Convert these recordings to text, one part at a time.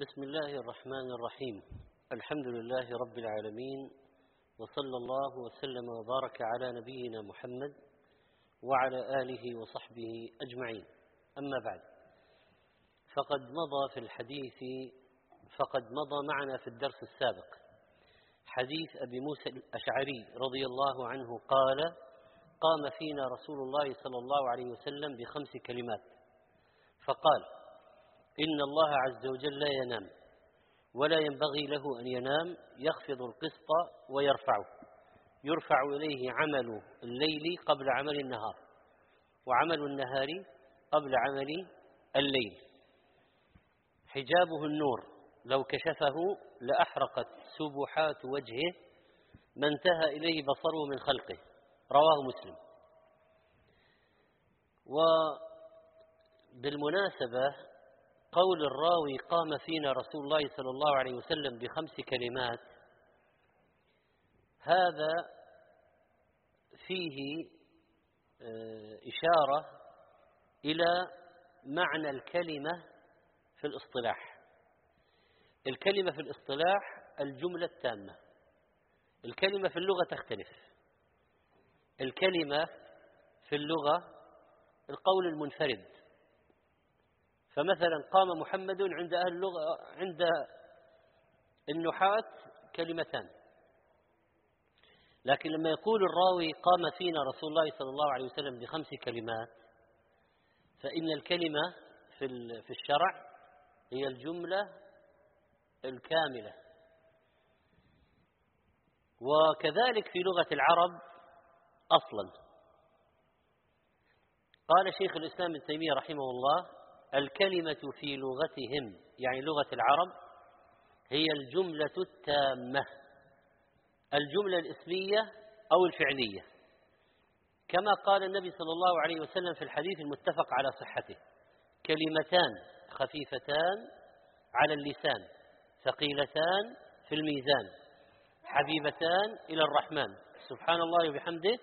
بسم الله الرحمن الرحيم. الحمد لله رب العالمين وصلى الله وسلم وبارك على نبينا محمد وعلى آله وصحبه أجمعين. أما بعد فقد مضى في الحديث فقد مضى معنا في الدرس السابق حديث أبي موسى الأشعري رضي الله عنه قال قام فينا رسول الله صلى الله عليه وسلم بخمس كلمات. فقال إن الله عز وجل لا ينام ولا ينبغي له أن ينام يخفض القسط ويرفعه يرفع إليه عمل الليل قبل عمل النهار وعمل النهار قبل عمل الليل. حجابه النور لو كشفه لأحرقت سبحات وجهه ما انتهى إليه بصره من خلقه. رواه مسلم. وبالمناسبة قول الراوي قام فينا رسول الله صلى الله عليه وسلم بخمس كلمات. هذا فيه آه، إشارة إلى معنى الكلمة في الاصطلاح. الكلمة في الاصطلاح الجملة التامة. الكلمة في اللغة تختلف. الكلمة في اللغة القول المنفرد. فمثلا قام محمد عند أهل اللغة عند النحاة كلمتان. لكن لما يقول الراوي قام فينا رسول الله صلى الله عليه وسلم بخمس كلمات فإن الكلمة في في الشرع هي الجملة الكاملة. وكذلك في لغة العرب أصلا. قال شيخ الإسلام ابن تيمية رحمه الله الكلمة في لغتهم يعني لغة العرب هي الجملة التامة الجملة الإسمية أو الفعلية. كما قال النبي صلى الله عليه وسلم في الحديث المتفق على صحته كلمتان خفيفتان على اللسان ثقيلتان في الميزان حبيبتان إلى الرحمن. سبحان الله وبحمده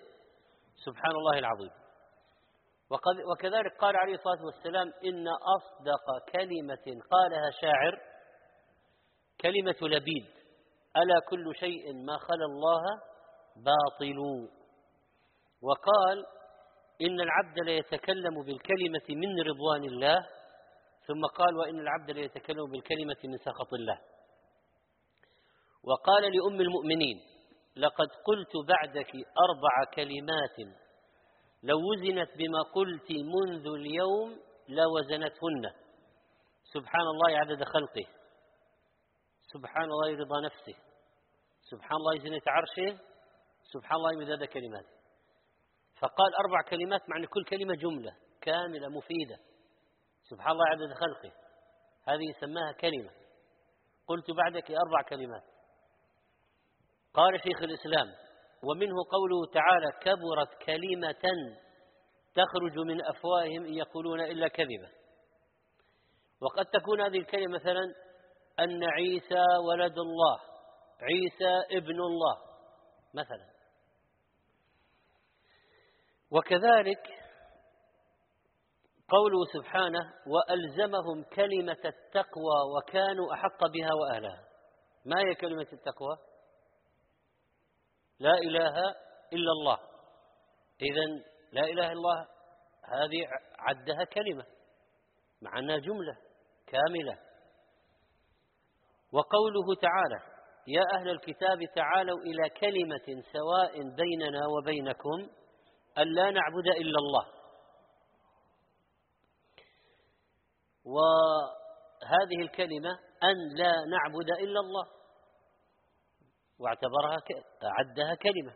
سبحان الله العظيم. وكذلك قال عليه الصلاة والسلام إن أصدق كلمة قالها شاعر كلمة لبيد ألا كل شيء ما خلا الله باطل. وقال إن العبد ليتكلم بالكلمة من رضوان الله ثم قال وإن العبد ليتكلم بالكلمة من سخط الله. وقال لأم المؤمنين لقد قلت بعدك أربع كلمات لو وزنت بما قلت منذ اليوم لوزنتهن سبحان الله عدد خلقه. سبحان الله رضا نفسه. سبحان الله زنة عرشه. سبحان الله مداد كلماته. فقال أربع كلمات معنى كل كلمة جملة كاملة مفيدة. سبحان الله عدد خلقه. هذه سماها كلمة. قلت بعدك أربع كلمات. قال شيخ الإسلام ومنه قوله تعالى كبرت كلمة تخرج من أفواههم إن يقولون إلا كذبة. وقد تكون هذه الكلمة مثلا أن عيسى ولد الله عيسى ابن الله مثلا. وكذلك قوله سبحانه وألزمهم كلمة التقوى وكانوا أحق بها وأهلها. ما هي كلمة التقوى؟ لا إله إلا الله. إذا لا إله إلا الله هذه عدها كلمة مع أنها جملة كاملة. وقوله تعالى يا أهل الكتاب تعالوا إلى كلمة سواء بيننا وبينكم ألا نعبد إلا الله. وهذه الكلمة أن لا نعبد إلا الله. واعتبرها عدها كلمة.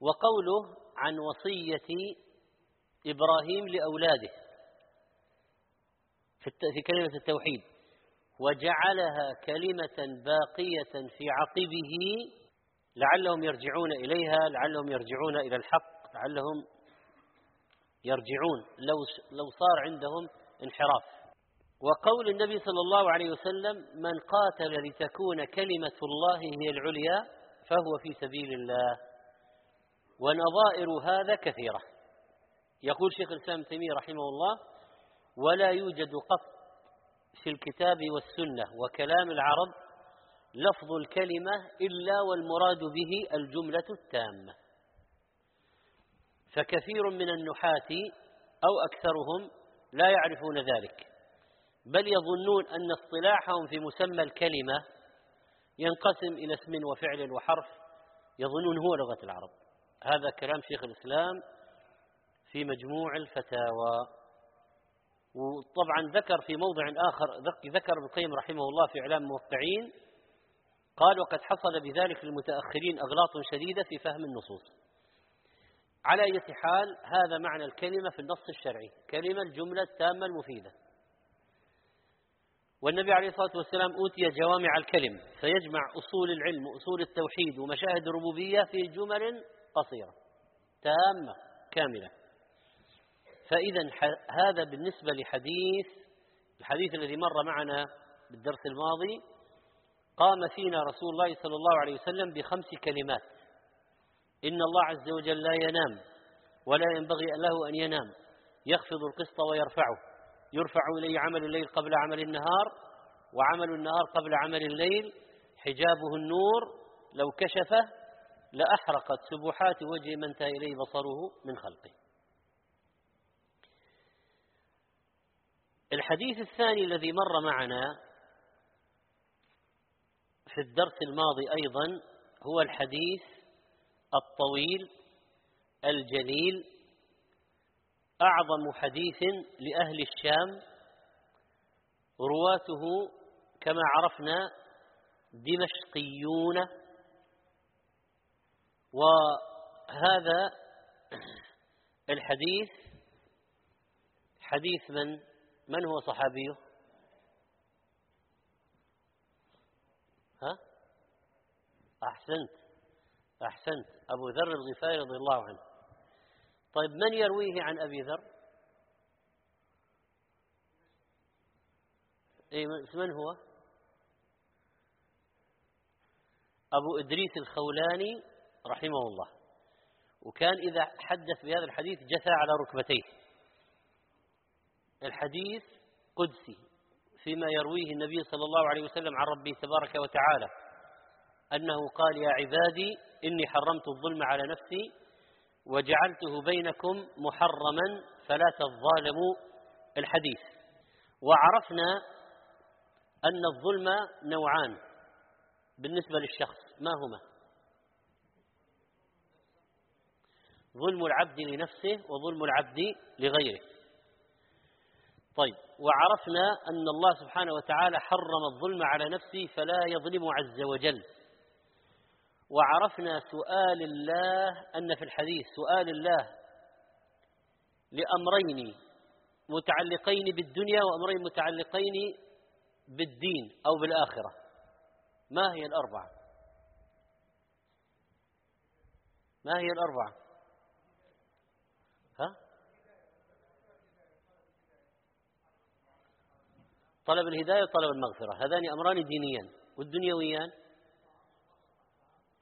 وقوله عن وصية إبراهيم لأولاده. في كلمة التوحيد. وجعلها كلمة باقية في عقبه لعلهم يرجعون إليها لعلهم يرجعون إلى الحق لعلهم يرجعون. لو لو صار عندهم انحراف. وقول النبي صلى الله عليه وسلم من قاتل لتكون كلمة الله هي العليا فهو في سبيل الله. ونظائر هذا كثيرة. يقول شيخ الإسلام تيمية رحمه الله ولا يوجد قط في الكتاب والسنة وكلام العرب لفظ الكلمة إلا والمراد به الجملة التامة. فكثير من النحاة أو أكثرهم لا يعرفون ذلك. بل يظنون أن اصطلاحهم في مسمى الكلمة ينقسم إلى اسم وفعل وحرف يظنون هو لغة العرب. هذا كلام شيخ الإسلام في مجموع الفتاوى. وطبعا ذكر في موضع آخر ذكر ابن القيم رحمه الله في إعلام الموقعين قال وقد حصل بذلك للمتأخرين أغلاط شديدة في فهم النصوص. على أي حال هذا معنى الكلمة في النص الشرعي كلمة الجملة التامة المفيدة. والنبي عليه الصلاة والسلام أوتي جوامع الكلم فيجمع أصول العلم وأصول التوحيد ومشاهد الربوبية في جمل قصيرة تامة كاملة. فإذا هذا بالنسبة لحديث الحديث الذي مر معنا بالدرس الماضي قام فينا رسول الله صلى الله عليه وسلم بخمس كلمات. إن الله عز وجل لا ينام ولا ينبغي له أن ينام يخفض القسط ويرفعه. يرفع إليه عمل الليل قبل عمل النهار وعمل النهار قبل عمل الليل حجابه النور لو كشفه لأحرقت سبحات وجه من انتهى إليه بصره من خلقه. الحديث الثاني الذي مر معنا في الدرس الماضي أيضا هو الحديث الطويل الجليل أعظم حديث لأهل الشام رواته كما عرفنا دمشقيون. وهذا الحديث حديث من من هو صحابيه؟ ها؟ أحسنت أحسنت. أبو ذر الغفاري رضي الله عنه. طيب من يرويه عن أبي ذر؟ إيه من هو؟ أبو إدريس الخولاني رحمه الله. وكان إذا حدث بهذا الحديث جثى على ركبتيه. الحديث قدسي فيما يرويه النبي صلى الله عليه وسلم عن ربه تبارك وتعالى أنه قال يا عبادي إني حرمت الظلم على نفسي وجعلته بينكم محرما فلا تظالموا الحديث. وعرفنا أن الظلم نوعان بالنسبة للشخص. ما هما؟ ظلم العبد لنفسه وظلم العبد لغيره. طيب وعرفنا أن الله سبحانه وتعالى حرم الظلم على نفسه فلا يظلم عز وجل. وعرفنا سؤال الله أن في الحديث سؤال الله لأمرين متعلقين بالدنيا وأمرين متعلقين بالدين أو بالآخرة. ما هي الأربعة؟ ما هي الأربعة؟ ها؟ طلب الهداية وطلب المغفرة. هذان أمران دينيان والدنيويان.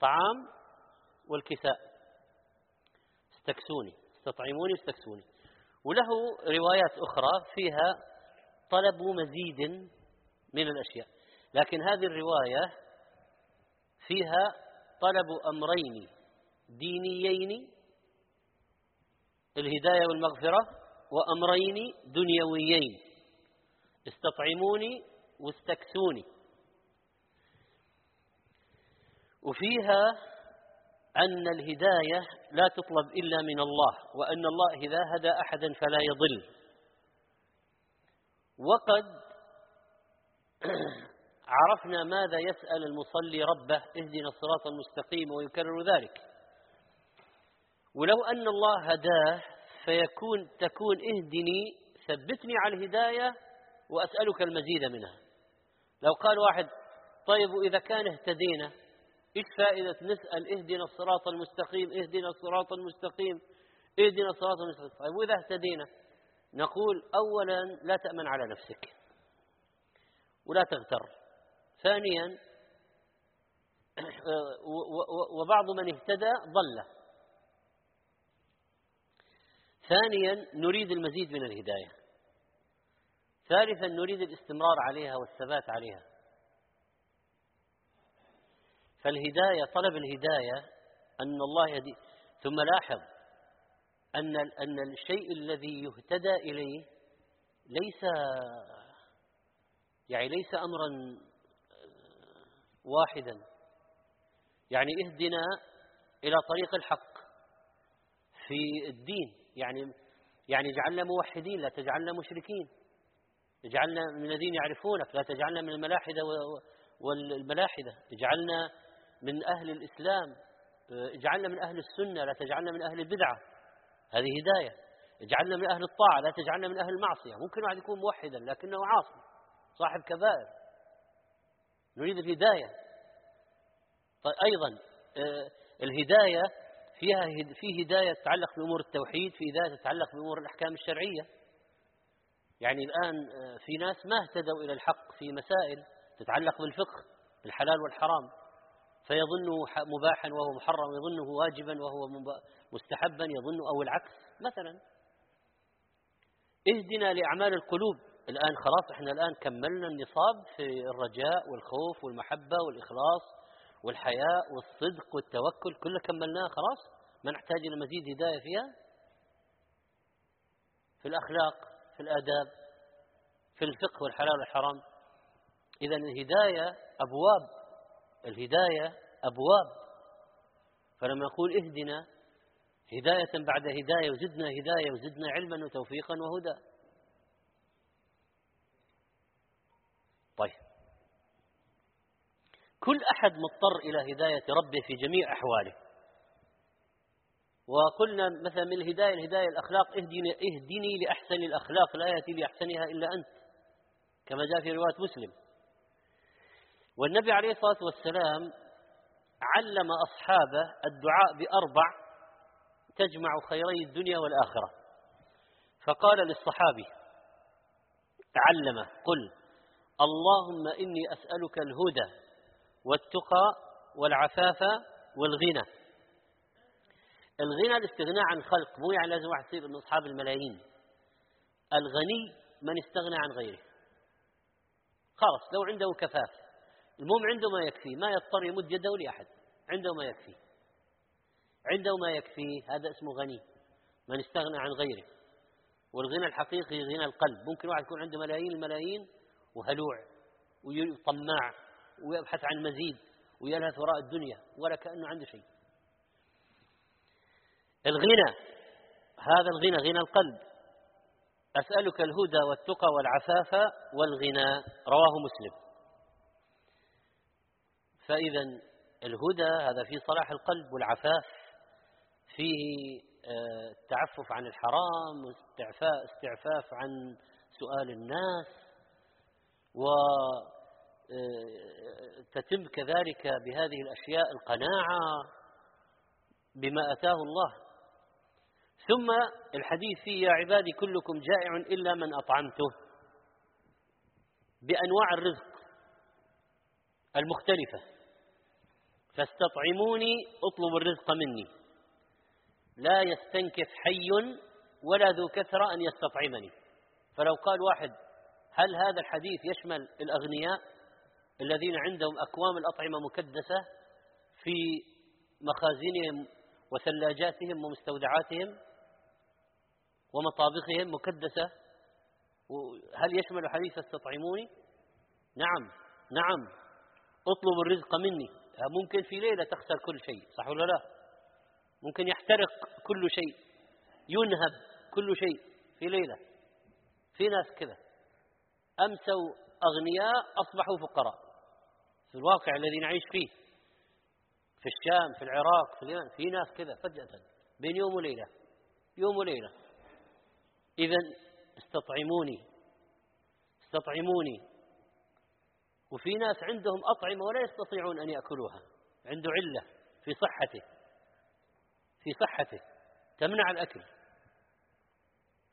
الطعام والكساء. استكسوني استطعموني استكسوني وله روايات أخرى فيها طلب مزيد من الأشياء. لكن هذه الرواية فيها طلب أمرين دينيين الهداية والمغفرة وأمرين دنيويين. استطعموني واستكسوني. وفيها أن الهداية لا تطلب إلا من الله وأن الله إذا هدى أحدا فلا يضل. وقد عرفنا ماذا يسأل المصلي ربه اهدنا الصراط المستقيم ويكرر ذلك. ولو أن الله هداه فيكون تكون اهدني ثبتني على الهداية وأسألك المزيد منها. لو قال واحد طيب إذا كان اهتدينا؟ إيش فائدة نسأل اهدنا الصراط المستقيم اهدنا الصراط المستقيم اهدنا الصراط المستقيم. طيب وإذا اهتدينا نقول أولا لا تأمن على نفسك. ولا تغتر. ثانيا وبعض من اهتدى ضل. ثانيا نريد المزيد من الهداية. ثالثا نريد الاستمرار عليها والثبات عليها. فالهداية طلب الهداية أن الله يهدي. ثم لاحظ أن أن الشيء الذي يهتدى إليه ليس يعني ليس أمرا واحدا. يعني اهدنا إلى طريق الحق في الدين. يعني يعني اجعلنا موحدين لا تجعلنا مشركين. اجعلنا من الذين يعرفونك لا تجعلنا من الملاحدة والملاحدة. اجعلنا من أهل الإسلام اجعلنا من أهل السنة لا تجعلنا من أهل البدعة. هذه هداية. اجعلنا من أهل الطاعة لا تجعلنا من أهل المعصية. ممكن واحد يكون موحدا لكنه عاصي صاحب كبائر. نريد الهداية. طيب أيضا آه، الهداية فيها في هداية تتعلق بأمور التوحيد في هداية تتعلق بأمور الأحكام الشرعية. يعني الآن آه، في ناس ما اهتدوا إلى الحق في مسائل تتعلق بالفقه الحلال والحرام. فيظنه مباحا وهو محرم يظنه واجبا وهو مستحبا يظن أو العكس. مثلا اهدنا لأعمال القلوب. الآن خلاص إحنا الآن كملنا النصاب في الرجاء والخوف والمحبة والإخلاص والحياء والصدق والتوكل. كله كملناه خلاص؟ ما نحتاج إلى مزيد هداية فيها؟ في الأخلاق في الآداب في الفقه والحلال والحرام. إذا الهداية أبواب الهداية أبواب. فلما نقول اهدنا هداية بعد هداية وزدنا هداية وزدنا علما وتوفيقا وهدى. طيب. كل أحد مضطر إلى هداية ربه في جميع أحواله. وقلنا مثلا من الهداية الهداية الأخلاق اهدني, اهدني لأحسن الأخلاق لا يأتي لأحسنها إلا أنت. كما جاء في رواية مسلم. والنبي عليه الصلاة والسلام علم أصحابه الدعاء بأربع تجمع خيري الدنيا والآخرة. فقال للصحابي تعلم قل اللهم إني أسألك الهدى والتقى والعفاف والغنى. الغنى الاستغناء عن خلق مو يعني لازم واحد يصير من أصحاب الملايين. الغني من استغنى عن غيره. خلاص لو عنده كفاف. المهم عنده ما يكفي ما يضطر يمد يده لأحد عنده ما يكفي. عنده ما يكفي هذا اسمه غني من استغنى عن غيره. والغنى الحقيقي غنى القلب ممكن واحد يكون عنده ملايين الملايين وهلوع وطماع ويبحث عن مزيد ويلهث وراء الدنيا ولا كأنه عنده شيء. الغنى هذا الغنى غنى القلب. أسألك الهدى والتقى والعفاف والغنى رواه مسلم. فإذا الهدى هذا في صلاح القلب والعفاف فيه آه، التعفف عن الحرام واستعفاف استعفاف عن سؤال الناس وتتم آه، كذلك بهذه الأشياء القناعة بما أتاه الله. ثم الحديث فيه يا عبادي كلكم جائع إلا من أطعمته بأنواع الرزق المختلفة. فاستطعموني اطلبوا الرزق مني. لا يستنكف حي ولا ذو كثرة أن يستطعمني. فلو قال واحد هل هذا الحديث يشمل الأغنياء الذين عندهم أكوام الأطعمة مكدسة في مخازنهم وثلاجاتهم ومستودعاتهم ومطابخهم مكدسة؟ هل يشمل حديث استطعموني؟ نعم نعم. اطلبوا الرزق مني. ممكن في ليلة تخسر كل شيء صح ولا لا؟ ممكن يحترق كل شيء ينهب كل شيء في ليلة. في ناس كذا. أمسوا أغنياء أصبحوا فقراء. في الواقع الذي نعيش فيه. في الشام في العراق في اليمن في ناس كذا فجأة بين يوم وليلة يوم وليلة. إذا استطعموني استطعموني وفي ناس عندهم أطعمة ولا يستطيعون أن يأكلوها. عنده علة في صحته. في صحته. تمنع الأكل.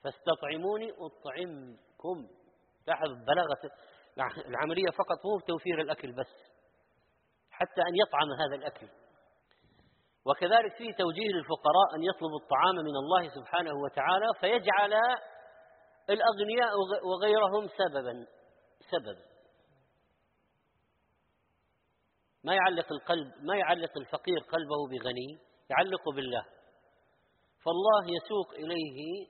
فاستطعموني أطعمكم. لاحظ بلاغة العملية فقط مو توفير الأكل بس حتى أن يطعم هذا الأكل. وكذلك فيه توجيه للفقراء أن يطلبوا الطعام من الله سبحانه وتعالى فيجعل الأغنياء وغيرهم سببا سبب ما يعلق القلب ما يعلق الفقير قلبه بغني يعلق بالله. فالله يسوق إليه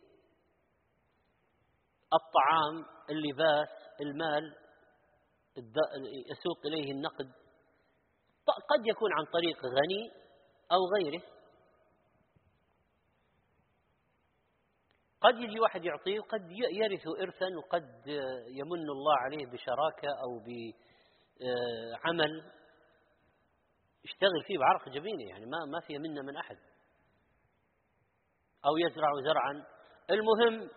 الطعام اللباس المال يسوق إليه النقد. قد يكون عن طريق غني أو غيره. قد يجي واحد يعطيه وقد يرث إرثا وقد يمن الله عليه بشراكة أو بعمل يشتغل فيه بعرق جبينة يعني ما ما فيها منا من أحد. أو يزرع زرعا. المهم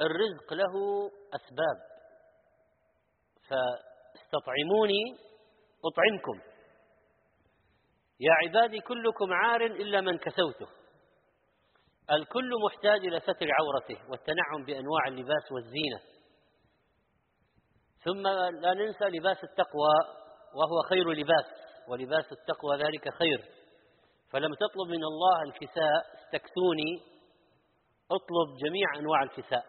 الرزق له أسباب. فاستطعموني أطعمكم. يا عبادي كلكم عار إلا من كسوته. الكل محتاج إلى ستر عورته والتنعم بأنواع اللباس والزينة. ثم لا ننسى لباس التقوى وهو خير لباس. ولباس التقوى ذلك خير. فلم تطلب من الله الكساء استكثوني اطلب جميع أنواع الكساء.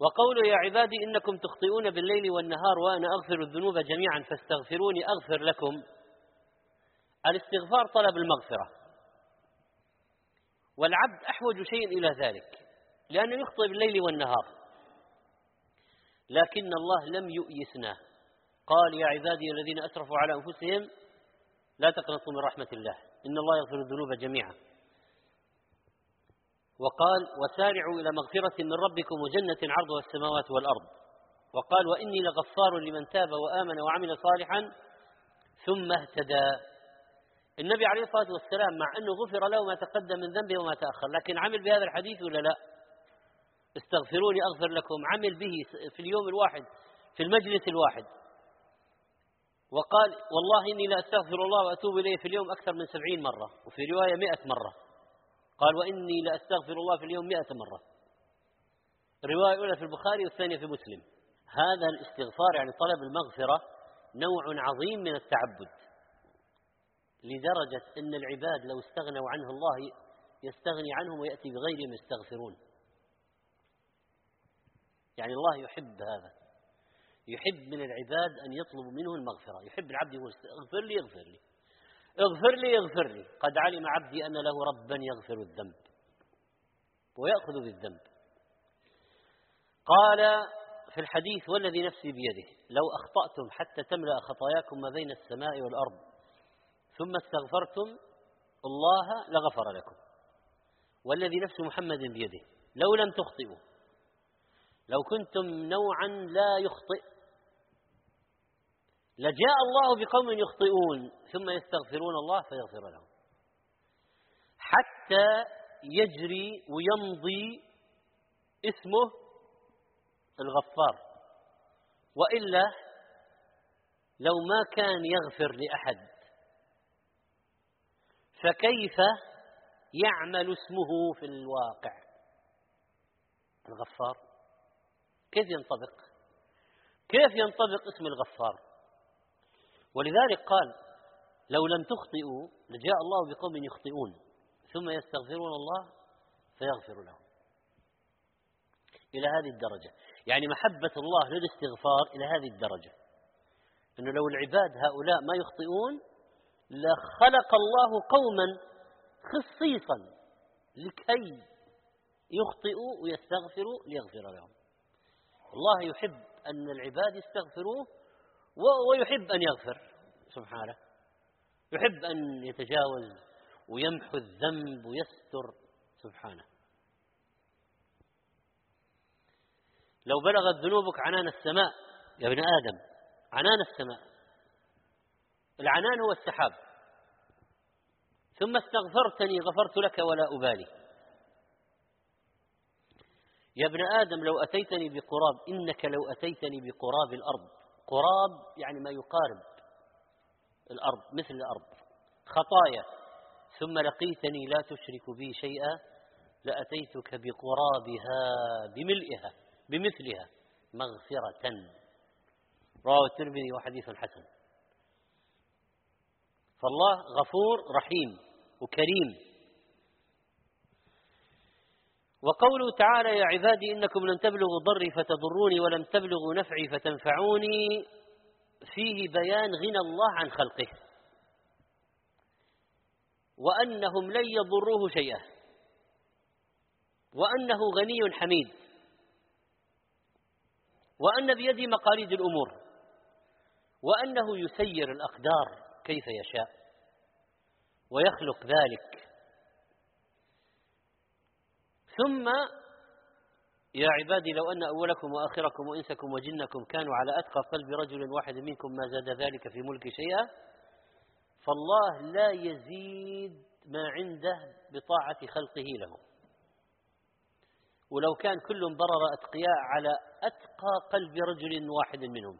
وقوله يا عبادي إنكم تخطئون بالليل والنهار وأنا أغفر الذنوب جميعا فاستغفروني أغفر لكم. الاستغفار طلب المغفرة. والعبد أحوج شيء إلى ذلك لأنه يخطئ بالليل والنهار. لكن الله لم يؤيسنا قال يا عبادي الذين أسرفوا على أنفسهم لا تقنطوا من رحمة الله. إن الله يغفر الذنوب جميعا. وقال وسارعوا إلى مغفرة من ربكم وجنة عرضها السماوات والأرض. وقال وإني لغفار لمن تاب وآمن وعمل صالحا ثم اهتدى. النبي عليه الصلاة والسلام مع أنه غفر له ما تقدم من ذنبه وما تأخر لكن عمل بهذا الحديث ولا لا؟ استغفروني أغفر لكم. عمل به في اليوم الواحد في المجلس الواحد. وقال والله إني لا أستغفر الله وأتوب إليه في اليوم أكثر من سبعين مرة وفي رواية مئة مرة. قال وإني لأستغفر الله في اليوم مئة مرة. الرواية الأولى في البخاري والثانية في مسلم. هذا الاستغفار يعني طلب المغفرة نوع عظيم من التعبد. لدرجة أن العباد لو استغنوا عنه الله يستغني عنهم ويأتي بغيرهم يستغفرون. يعني الله يحب هذا. يحب من العباد أن يطلب منه المغفرة. يحب العبد يقول اغفر لي اغفر لي. اغفر لي اغفر لي. قد علم عبدي أن له ربا يغفر الذنب ويأخذ بالذنب. قال في الحديث والذي نفسي بيده لو أخطأتم حتى تملأ خطاياكم ما بين السماء والأرض ثم استغفرتم الله لغفر لكم. والذي نفس محمد بيده لو لم تخطئوا لو كنتم نوعا لا يخطئ لجاء الله بقوم يخطئون ثم يستغفرون الله فيغفر لهم. حتى يجري ويمضي اسمه الغفار. وإلا لو ما كان يغفر لأحد فكيف يعمل اسمه في الواقع؟ الغفار. كيف ينطبق؟ كيف ينطبق اسم الغفار؟ ولذلك قال لو لم تخطئوا لجاء الله بقوم يخطئون ثم يستغفرون الله فيغفر لهم. إلى هذه الدرجة. يعني محبة الله للاستغفار إلى هذه الدرجة. أنه لو العباد هؤلاء ما يخطئون لخلق الله قوما خصيصا لكي يخطئوا ويستغفروا ليغفر لهم. الله يحب أن العباد يستغفروه ويحب أن يغفر سبحانه. يحب أن يتجاوز ويمحو الذنب ويستر سبحانه. لو بلغت ذنوبك عنان السماء يا ابن آدم عنان السماء. العنان هو السحاب. ثم استغفرتني غفرت لك ولا أبالي. يا ابن آدم لو أتيتني بقراب إنك لو أتيتني بقراب الأرض. قراب يعني ما يقارب الأرض مثل الأرض. خطايا. ثم لقيتني لا تشرك بي شيئا لأتيتك بقرابها بملئها بمثلها مغفرة. رواه الترمذي وحديث حسن. فالله غفور رحيم وكريم. وقوله تعالى يا عبادي إنكم لن تبلغوا ضري فتضروني ولم تبلغوا نفعي فتنفعوني. فيه بيان غنى الله عن خلقه. وأنهم لن يضروه شيئا. وأنه غني حميد. وأن بيده مقاليد الأمور. وأنه يسير الأقدار كيف يشاء. ويخلق ذلك. ثم يا عبادي لو أن أولكم وآخركم وإنسكم وجنكم كانوا على أتقى قلب رجل واحد منكم ما زاد ذلك في ملك شيئا فالله لا يزيد ما عنده بطاعة خلقه له ولو كان كل برر أتقياء على أتقى قلب رجل واحد منهم.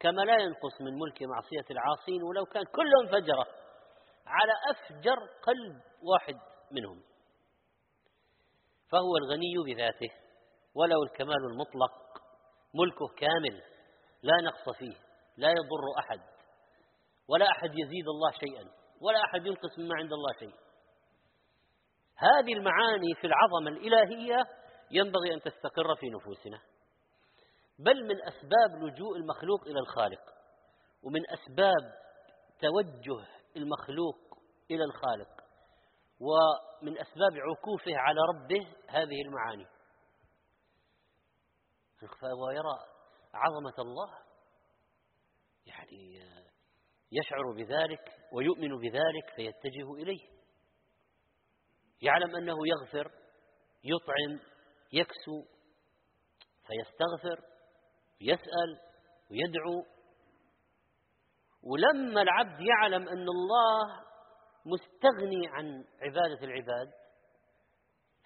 كما لا ينقص من ملك معصية العاصين ولو كان كلهم فجرة على أفجر قلب واحد منهم. فهو الغني بذاته وله الكمال المطلق ملكه كامل لا نقص فيه لا يضر أحد ولا أحد يزيد الله شيئا ولا أحد ينقص مما عند الله شيء. هذه المعاني في العظمة الإلهية ينبغي أن تستقر في نفوسنا. بل من أسباب لجوء المخلوق إلى الخالق ومن أسباب توجه المخلوق إلى الخالق. ومن أسباب عكوفه على ربه هذه المعاني. فهو يرى عظمة الله يعني يشعر بذلك ويؤمن بذلك فيتجه إليه. يعلم أنه يغفر يطعم يكسو فيستغفر يسأل ويدعو ولما العبد يعلم أن الله مستغني عن عبادة العباد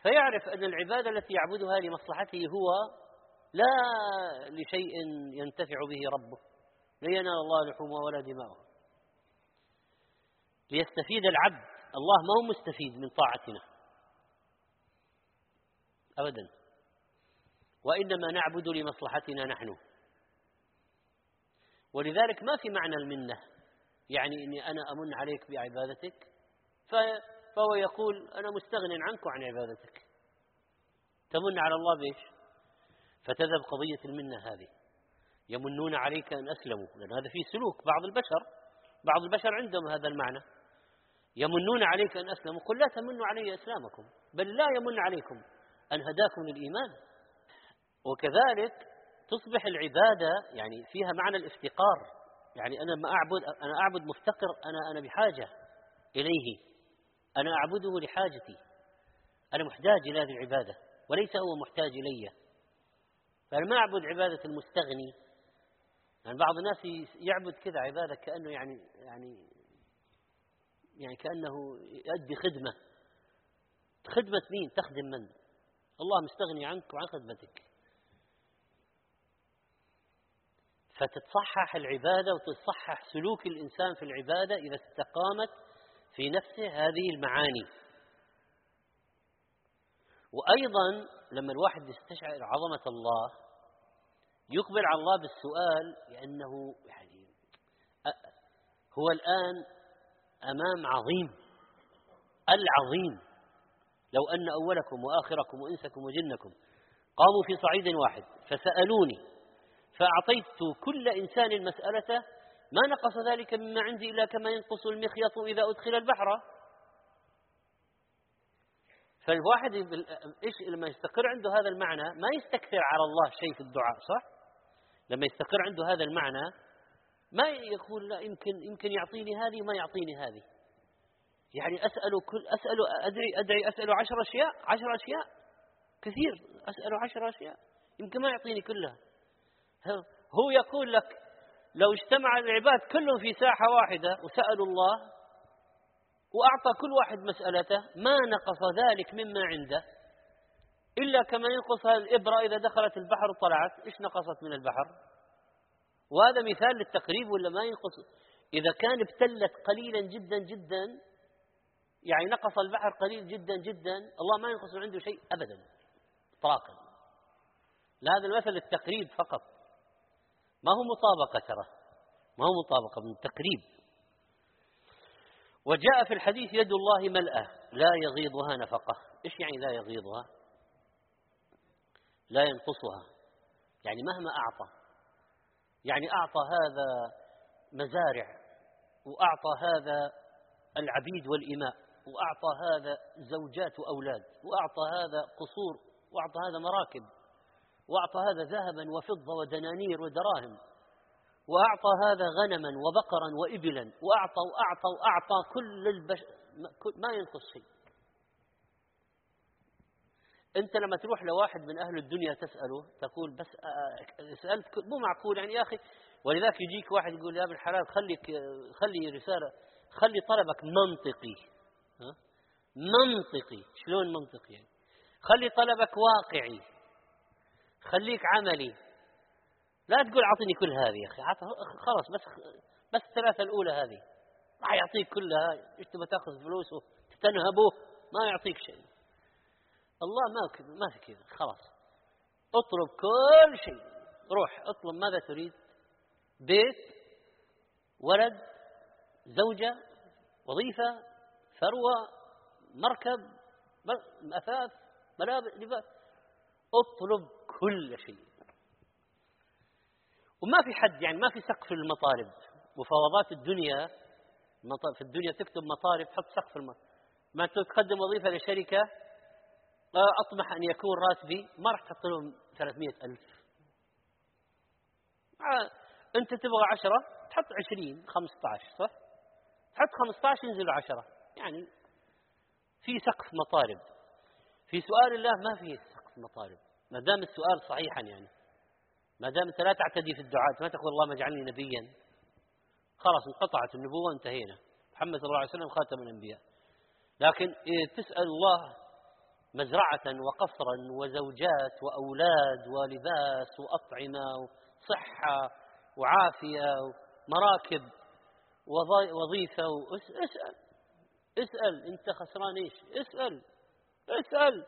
فيعرف أن العبادة التي يعبدها لمصلحته هو لا لشيء ينتفع به ربه لا ينال الله لحومه ولا دماؤه. ليستفيد العبد الله ما هو مستفيد من طاعتنا. أبدا. وإنما نعبد لمصلحتنا نحن. ولذلك ما في معنى المنة؟ يعني إني أنا أمن عليك بعبادتك فهو يقول أنا مستغن عنك وعن عبادتك. تمن على الله بإيش؟ فتذهب قضية المنة هذه. يمنون عليك أن أسلموا لأن هذا فيه سلوك بعض البشر بعض البشر عندهم هذا المعنى. يمنون عليك أن أسلموا قل لا تمنوا علي إسلامكم بل لا يمن عليكم أن هداكم للإيمان. وكذلك تصبح العبادة يعني فيها معنى الافتقار. يعني أنا ما أعبد أنا أعبد مفتقر أنا أنا بحاجة إليه. أنا أعبده لحاجتي. أنا محتاج إلى هذه العبادة وليس هو محتاج إلي. فأنا ما أعبد عبادة المستغني. يعني بعض الناس يعبد كذا عبادة كأنه يعني يعني يعني كأنه يؤدي خدمة. خدمة مين؟ تخدم من؟ الله مستغني عنك وعن خدمتك. فتتصحح العبادة وتصحح سلوك الإنسان في العبادة إذا استقامت في نفسه هذه المعاني. وأيضا لما الواحد يستشعر عظمة الله يقبل على الله بالسؤال لأنه يعني هو الآن أمام عظيم العظيم. لو أن أولكم وآخركم وإنسكم وجنكم قاموا في صعيد واحد فسألوني فأعطيت كل إنسان مسألته ما نقص ذلك مما عندي إلا كما ينقص المخيط إذا أدخل البحر. فالواحد إيش لما يستقر عنده هذا المعنى؟ ما يستكثر على الله شيء في الدعاء صح؟ لما يستقر عنده هذا المعنى ما يقول لا يمكن يمكن يعطيني هذه وما يعطيني هذه. يعني أسأل كل أسأل أدري أدري أسأل عشر أشياء عشر أشياء كثير أسأل عشر أشياء يمكن ما يعطيني كلها. هو يقول لك لو اجتمع العباد كلهم في ساحة واحدة وسألوا الله وأعطى كل واحد مسألته ما نقص ذلك مما عنده؟ إلا كما ينقص الإبرة إذا دخلت البحر وطلعت إيش نقصت من البحر؟ وهذا مثال للتقريب ولا ما ينقص؟ إذا كان ابتلت قليلا جدا جدا يعني نقص البحر قليل جدا جدا الله ما ينقص عنده شيء أبدا إطلاقا. لا هذا المثل التقريب فقط. ما هو مطابقة ترى؟ ما هو مطابقة من تقريب. وجاء في الحديث يد الله ملأة لا يغيضها نفقة. إيش يعني لا يغيضها؟ لا ينقصها. يعني مهما أعطى يعني أعطى هذا مزارع وأعطى هذا العبيد والإماء وأعطى هذا زوجات وأولاد وأعطى هذا قصور وأعطى هذا مراكب. وأعطى هذا ذهبا وفضة ودنانير ودراهم وأعطى هذا غنما وبقرا وإبلا وأعطى وأعطى وأعطى كل البش... ما ينقص شيء. أنت لما تروح لواحد من أهل الدنيا تسأله تقول بس سألت مو معقول يعني يا أخي. ولذلك يجيك واحد يقول يا ابن الحلال خليك خلي رسالة خلي طلبك منطقي؟ منطقي. شلون منطقي يعني؟ خلي طلبك واقعي. خليك عملي. لا تقول اعطني كل هذه يا أخي خلاص بس بس الثلاثة الأولى هذه. ما يعطيك كلها إيش تبغى تأخذ فلوسه تنهبه ما يعطيك شيء. الله ما ما في كذا خلاص. اطلب كل شيء. روح اطلب ماذا تريد؟ بيت ولد زوجة وظيفة ثروة مركب أثاث ملابس لباس. اطلب كل شيء. وما في حد يعني ما في سقف للمطالب مفاوضات الدنيا في الدنيا تكتب مطالب تحط سقف المطالب ما تقدم وظيفة لشركة أطمح أن يكون راتبي. ما راح تحط لهم 300 ألف. أنت تبغى عشرة تحط عشرين خمسة عشر صح؟ تحط خمسة عشر ينزل عشرة. يعني في سقف مطالب في سؤال الله ما في سقف مطالب ما دام السؤال صحيحا يعني. ما دام أنت لا تعتدي في الدعاء ما تقول اللهم اجعلني نبيا. خلاص انقطعت النبوة انتهينا. محمد صلى الله عليه وسلم خاتم الأنبياء. لكن تسأل الله مزرعة وقصرا وزوجات وأولاد ولباس وأطعمة وصحة وعافية ومراكب وظيفة إسأل. إسأل. أنت خسران إيش؟ إسأل. إسأل.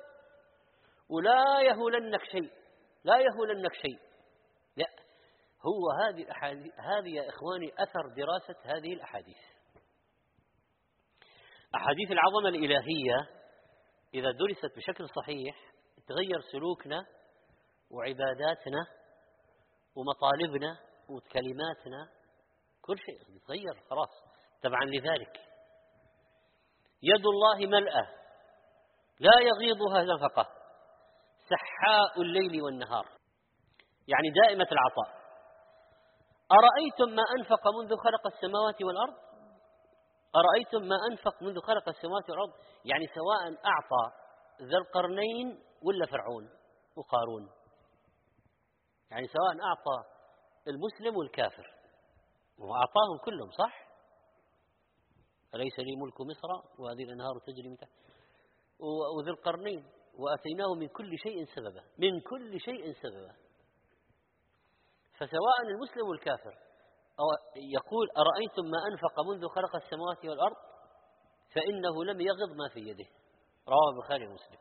ولا يهولنك شيء لا يهولنك شيء. لا هو هذه الأحاديث هذه يا إخواني أثر دراسة هذه الأحاديث. أحاديث العظمة الإلهية إذا درست بشكل صحيح تغير سلوكنا وعباداتنا ومطالبنا وكلماتنا كل شيء يتغير خلاص. تبعا لذلك. يد الله ملأة لا يغيضها نفقة. سحاء الليل والنهار. يعني دائمة العطاء. أرأيتم ما أنفق منذ خلق السماوات والأرض؟ أرأيتم ما أنفق منذ خلق السماوات والأرض؟ يعني سواء أعطى ذا القرنين ولا فرعون وقارون. يعني سواء أعطى المسلم والكافر. وأعطاهم كلهم صح؟ أليس لي ملك مصر وهذه الأنهار تجري من تحت؟ وذي القرنين. وأتيناه من كل شيء سببا من كل شيء سببا فسواء المسلم والكافر أو يقول أرأيتم ما أنفق منذ خلق السماوات والأرض؟ فإنه لم يغض ما في يده. رواه البخاري ومسلم.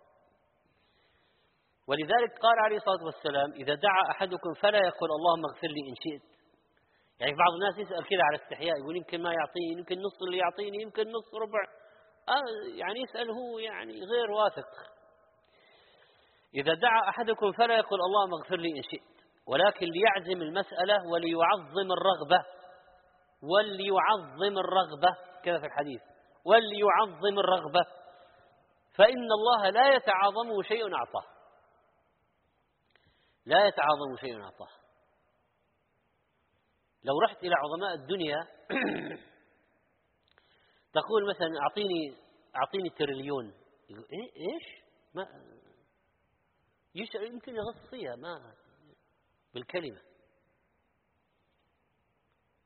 ولذلك قال عليه الصلاة والسلام إذا دعا أحدكم فلا يقول اللهم اغفر لي إن شئت. يعني بعض الناس يسأل كذا على استحياء يقول يمكن ما يعطيني يمكن نص اللي يعطيني يمكن نص ربع. آه يعني يسأل هو يعني غير واثق. إذا دعا أحدكم فلا يقول اللهم اغفر لي إن شئت ولكن ليعزم المسألة وليعظم الرغبة. وليعظم الرغبة. كما في الحديث. وليعظم الرغبة. فإن الله لا يتعاظمه شيء أعطاه. لا يتعاظم شيء أعطاه. لو رحت إلى عظماء الدنيا تقول مثلا أعطيني أعطيني تريليون. إيه إيش؟ ما يمكن يغص فيها ما بالكلمة.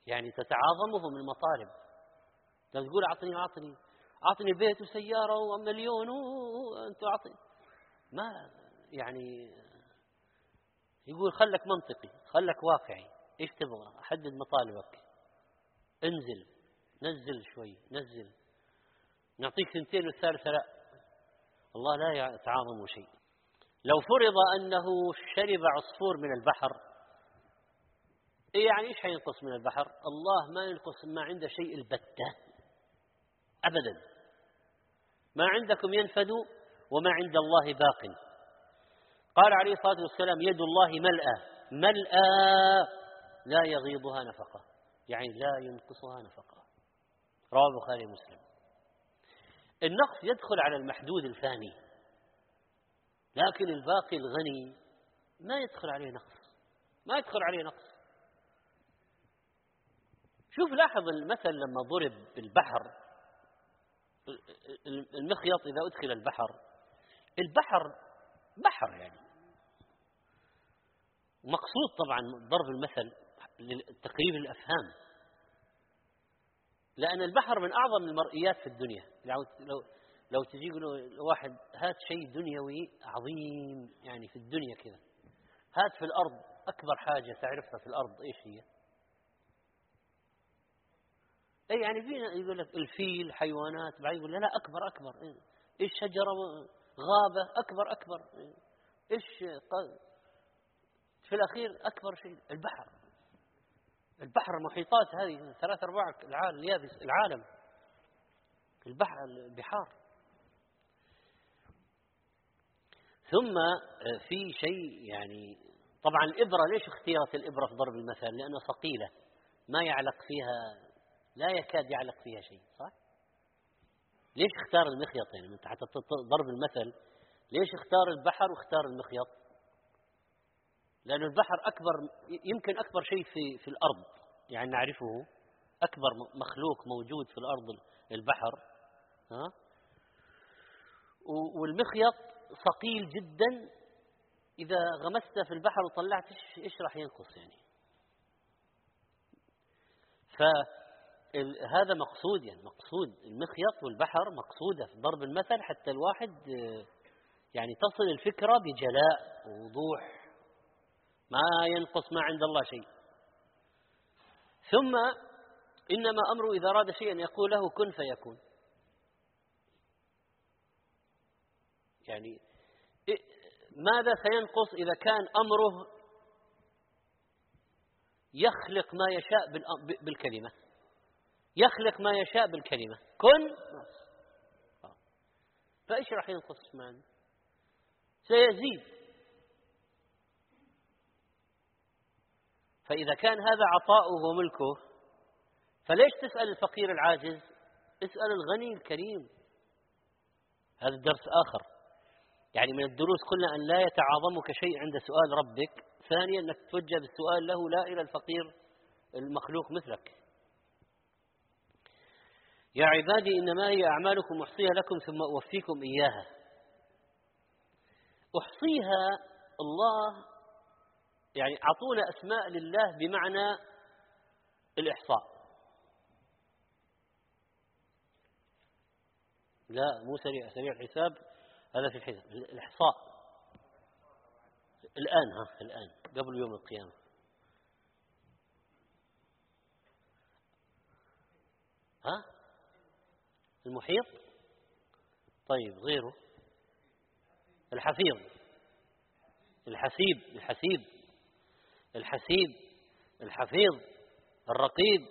يعني تتعاظمهم المطالب. لو تقول أعطني أعطني أعطني بيت وسيارة ومليون وأنت أعطني ما يعني يقول خلك منطقي خلك واقعي. إيش تبغى؟ حدد مطالبك. انزل نزل شوي نزل. نعطيك سنتين والثالثة لا. الله لا يتعاظم شيء. لو فرض أنه شرب عصفور من البحر إيه يعني إيش حينقص من البحر؟ الله ما ينقص ما عنده شيء البتة أبدا. ما عندكم ينفد وما عند الله باق. قال عليه الصلاة والسلام يد الله ملأى ملأى لا يغيضها نفقة. يعني لا ينقصها نفقة. رواه البخاري ومسلم. النقص يدخل على المحدود الفاني. لكن الباقي الغني ما يدخل عليه نقص. ما يدخل عليه نقص. شوف لاحظ المثل لما ضرب بالبحر المخيط إذا أدخل البحر. البحر بحر يعني. مقصود طبعا ضرب المثل لتقريب الأفهام. لأن البحر من أعظم المرئيات في الدنيا. لو لو تجي يقول واحد هات شيء دنيوي عظيم يعني في الدنيا كذا هات في الأرض أكبر حاجة تعرفها في الأرض إيش هي؟ اي يعني في يقول لك الفيل حيوانات بعد يقول لا أكبر إيه؟ إيش شجرة غابة أكبر أكبر إيه؟ إيش في الأخير أكبر شيء البحر البحر المحيطات هذه ثلاث ارباع العالم اليابس العالم البحر البحار ثم في شيء يعني طبعا الإبرة ليش اختيرت الإبرة في ضرب المثل؟ لأنها ثقيلة ما يعلق فيها لا يكاد يعلق فيها شيء صح؟ ليش اختار المخيط؟ يعني أنت حتى ضرب المثل ليش اختار البحر واختار المخيط؟ لأن البحر أكبر يمكن أكبر شيء في في الأرض يعني نعرفه أكبر مخلوق موجود في الأرض البحر ها؟ والمخيط ثقيل جدا. إذا غمست في البحر وطلعت إيش راح ينقص يعني؟ فهذا مقصود يعني مقصود المخيط والبحر مقصودة في ضرب المثل حتى الواحد يعني تصل الفكرة بجلاء ووضوح. ما ينقص ما عند الله شيء. ثم إنما أمره إذا أراد شيئا يقول له كن فيكون. يعني ماذا سينقص إذا كان أمره يخلق ما يشاء بالكلمة؟ يخلق ما يشاء بالكلمة. كن. فإيش راح ينقص معنا سيزيد. فإذا كان هذا عطاؤه وملكه فليش تسأل الفقير العاجز؟ اسأل الغني الكريم. هذا درس آخر. يعني من الدروس قلنا أن لا يتعاظمك شيء عند سؤال ربك. ثانيا أنك توجه بالسؤال له لا إلى الفقير المخلوق مثلك. يا عبادي إنما هي أعمالكم أحصيها لكم ثم أوفيكم إياها. أحصيها الله يعني أعطونا أسماء لله بمعنى الإحصاء. لا مو سريع سريع الحساب هذا في الحساب الإحصاء. الآن ها الآن قبل يوم القيامة. ها؟ المحيط؟ طيب غيره. الحفيظ. الحسيب الحسيب. الحسيب الحفيظ. الرقيب.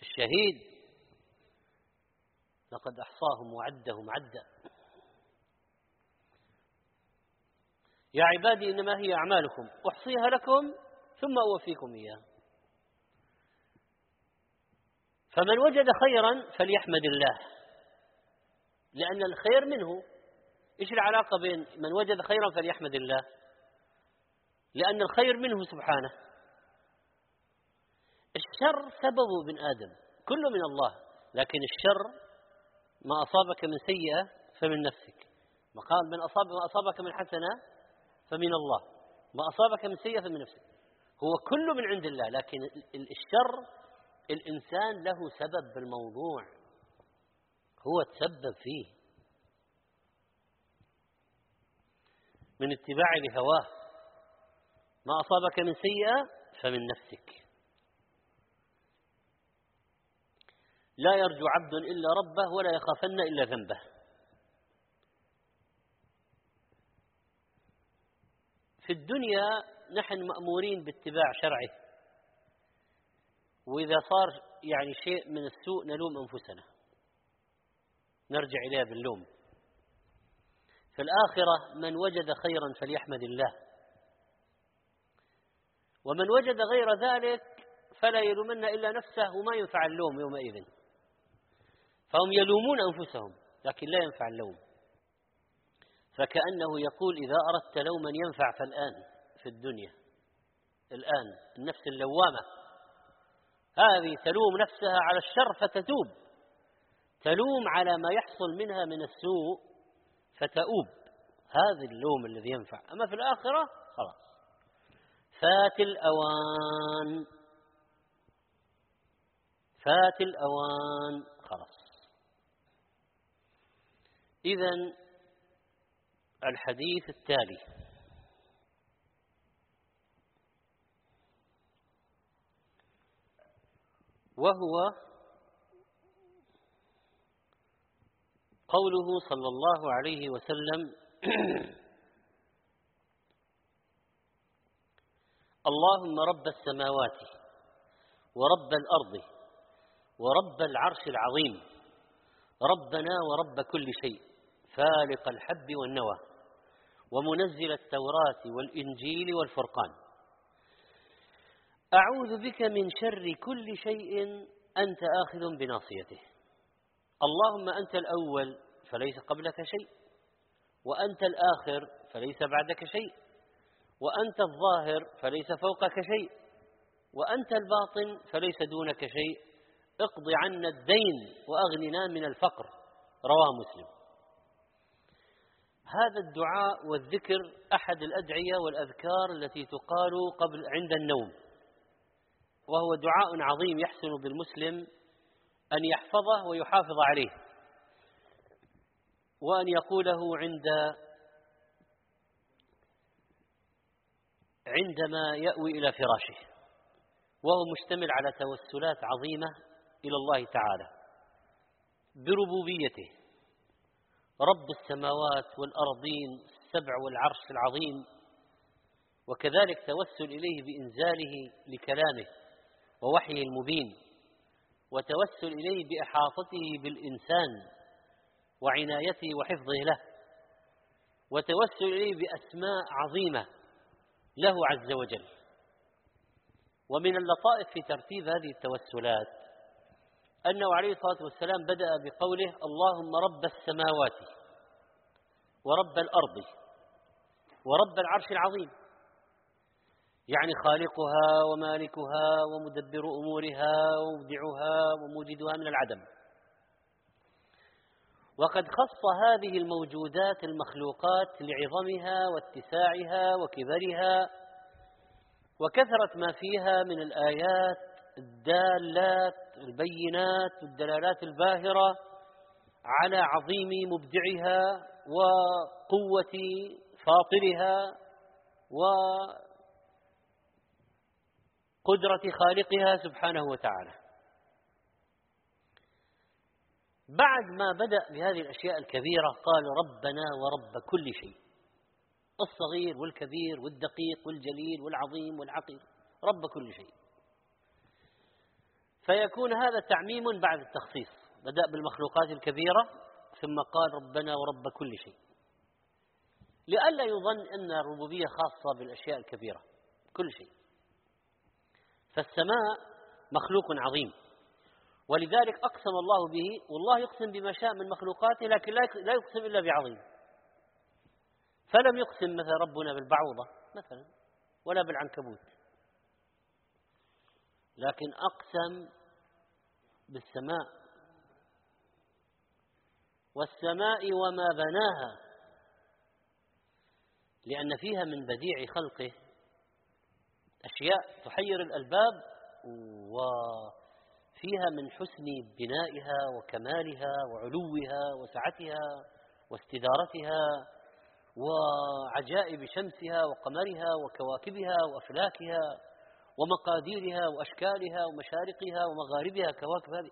الشهيد. لقد أحصاهم وعدهم عدا. يا عبادي إنما هي أعمالكم. أحصيها لكم ثم أوفيكم إياها. فمن وجد خيرا فليحمد الله. لأن الخير منه. إيش العلاقة بين من وجد خيرا فليحمد الله؟ لأن الخير منه سبحانه. الشر سببه من آدم كله من الله. لكن الشر ما أصابك من سيئة فمن نفسك. قال من أصاب ما أصابك من حسنة فمن الله. ما أصابك من سيئة فمن نفسك. هو كله من عند الله لكن الشر الإنسان له سبب بالموضوع هو تسبب فيه. من اتباع لهواه. ما أصابك من سيئة فمن نفسك. لا يرجو عبد إلا ربه ولا يخافن إلا ذنبه. في الدنيا نحن مأمورين باتباع شرعه. وإذا صار يعني شيء من السوء نلوم أنفسنا. نرجع إليها باللوم. في الآخرة من وجد خيرا فليحمد الله. ومن وجد غير ذلك فلا يلومن إلا نفسه وما ينفع اللوم يومئذ. فهم يلومون أنفسهم لكن لا ينفع اللوم. فكأنه يقول إذا أردت لوما ينفع فالآن في الدنيا الآن النفس اللوامة. هذه تلوم نفسها على الشر فتتوب. تلوم على ما يحصل منها من السوء فتؤوب. هذا اللوم الذي ينفع. أما في الآخرة خلاص. فات الأوان. فات الأوان خلاص. إذا الحديث التالي. وهو قوله صلى الله عليه وسلم اللهم رب السماوات ورب الأرض ورب العرش العظيم ربنا ورب كل شيء فالق الحب والنوى. ومنزل التوراة والإنجيل والفرقان. أعوذ بك من شر كل شيء أنت آخذ بناصيته. اللهم أنت الأول فليس قبلك شيء وأنت الآخر فليس بعدك شيء وأنت الظاهر فليس فوقك شيء وأنت الباطن فليس دونك شيء. اقض عنا الدين وأغننا من الفقر. رواه مسلم. هذا الدعاء والذكر أحد الأدعية والأذكار التي تقال قبل عند النوم. وهو دعاء عظيم يحسن بالمسلم أن يحفظه ويحافظ عليه. وأن يقوله عند عندما يأوي إلى فراشه. وهو مشتمل على توسلات عظيمة إلى الله تعالى. بربوبيته. رب السماوات والأرضين السبع والعرش العظيم وكذلك توسل إليه بإنزاله لكلامه ووحيه المبين وتوسل إليه بإحاطته بالإنسان وعنايته وحفظه له وتوسل إليه بأسماء عظيمة له عز وجل. ومن اللطائف في ترتيب هذه التوسلات أنه عليه الصلاة والسلام بدأ بقوله اللهم رب السماوات ورب الأرض ورب العرش العظيم. يعني خالقها ومالكها ومدبر أمورها ومبدعها وموجدها من العدم. وقد خص هذه الموجودات المخلوقات لعظمها واتساعها وكبرها وكثرة ما فيها من الآيات الدالات البينات والدلالات الباهرة على عظيم مبدعها وقوة فاطرها وقدرة خالقها سبحانه وتعالى. بعد ما بدأ بهذه الأشياء الكبيرة قال ربنا ورب كل شيء. الصغير والكبير والدقيق والجليل والعظيم والعقير رب كل شيء. فيكون هذا تعميم بعد التخصيص. بدأ بالمخلوقات الكبيرة ثم قال ربنا ورب كل شيء. لئلا يظن أن الربوبية خاصة بالأشياء الكبيرة كل شيء. فالسماء مخلوق عظيم ولذلك أقسم الله به والله يقسم بما شاء من مخلوقاته لكن لا يقسم إلا بعظيم. فلم يقسم مثلا ربنا بالبعوضة مثلا ولا بالعنكبوت. لكن أقسم بالسماء. والسماء وما بناها لأن فيها من بديع خلقه أشياء تحير الألباب و فيها من حسن بنائها وكمالها وعلوها وسعتها واستدارتها وعجائب شمسها وقمرها وكواكبها وأفلاكها ومقاديرها وأشكالها ومشارقها ومغاربها كواكب هذه.